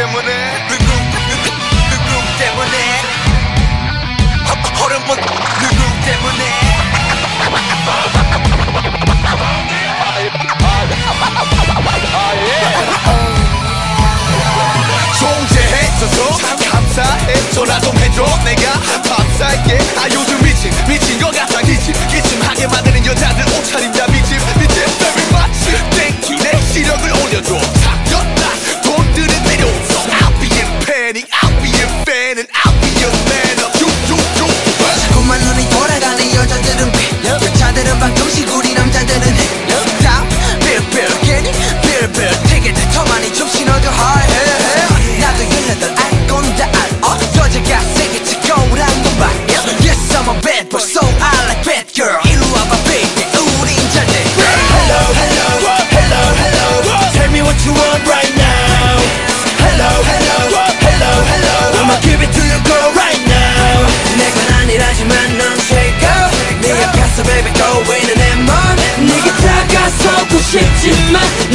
때문에 your fan and I'll be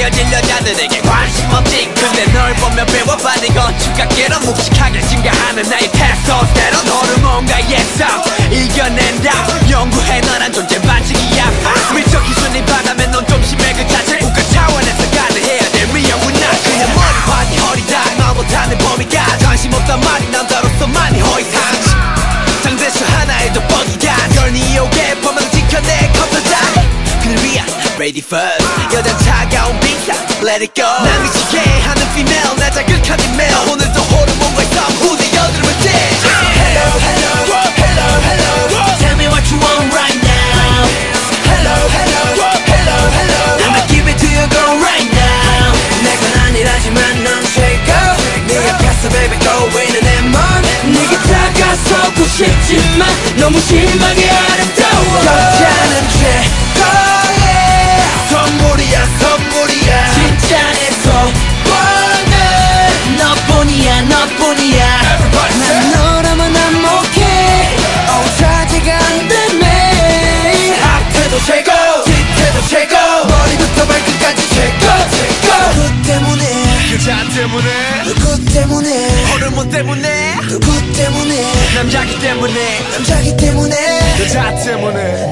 헤어질 여자들에게 관심 없지 근데 널 보면 배워받은 건축각계로 묵직하게 증가하는 나의 테스토스테론 호르몬과의 싸움 이겨낸다. 연구해 너란 존재 반칙이야 미적 기준이 바다면 ready first 여자 차가운 비상 let it go 난 미치게 하는 female 나 자극하는 male 오늘도 호르몬과 후대 여드름을 떼 Hello, hello, hello, hello. Tell me what you want right now. Hello, hello, hello, hello. I'ma give it to you, girl, right now. 내건 아니라지만 넌 최고. 네 앞에서 baby go 있는 내 맘. 네가 다가서고 싶지만 너무 심하게 때문에? 누구 때문에. 호르몬 때문에? 누구 때문에. 남자기 때문에? 남자기 때문에. 그자 때문에